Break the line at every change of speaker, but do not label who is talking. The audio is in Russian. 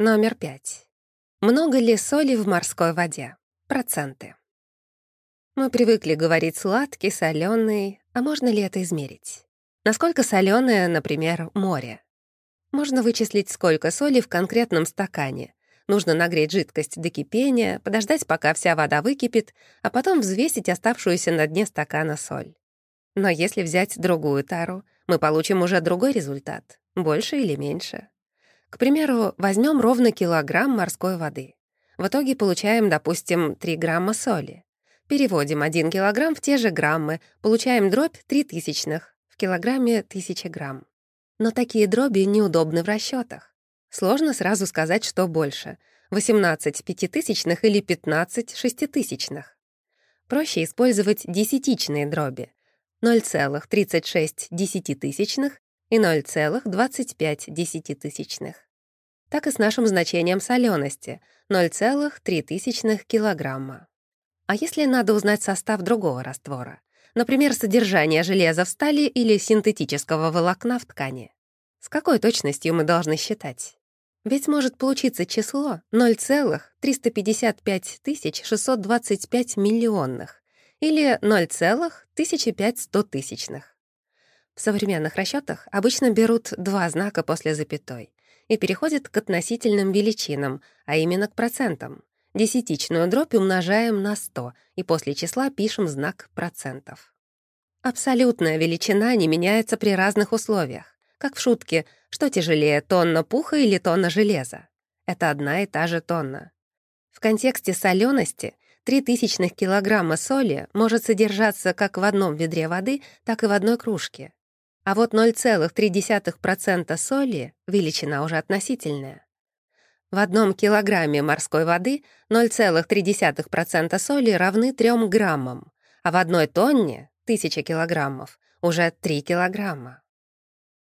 Номер пять. Много ли соли в морской воде? Проценты. Мы привыкли говорить сладкий, соленый, а можно ли это измерить? Насколько соленое, например, море? Можно вычислить, сколько соли в конкретном стакане. Нужно нагреть жидкость до кипения, подождать, пока вся вода выкипит, а потом взвесить оставшуюся на дне стакана соль. Но если взять другую тару, мы получим уже другой результат, больше или меньше. К примеру, возьмем ровно килограмм морской воды. В итоге получаем, допустим, 3 грамма соли. Переводим 1 килограмм в те же граммы, получаем дробь 3 тысячных, в килограмме 1000 грамм. Но такие дроби неудобны в расчетах. Сложно сразу сказать, что больше — 18 пятитысячных или 15 шеститысячных. Проще использовать десятичные дроби — 0,36 десятитысячных и 0,25 десятитысячных. Так и с нашим значением солености — 0,03 килограмма. А если надо узнать состав другого раствора? Например, содержание железа в стали или синтетического волокна в ткани? С какой точностью мы должны считать? Ведь может получиться число 0,355 625 миллионных или 0,1500 тысячных. В современных расчетах обычно берут два знака после запятой и переходят к относительным величинам, а именно к процентам. Десятичную дробь умножаем на 100 и после числа пишем знак процентов. Абсолютная величина не меняется при разных условиях. Как в шутке, что тяжелее, тонна пуха или тонна железа? Это одна и та же тонна. В контексте солености 3 тысячных килограмма соли может содержаться как в одном ведре воды, так и в одной кружке. А вот 0,3% соли — величина уже относительная. В одном килограмме морской воды 0,3% соли равны 3 граммам, а в одной тонне, 1000 килограммов, уже 3 килограмма.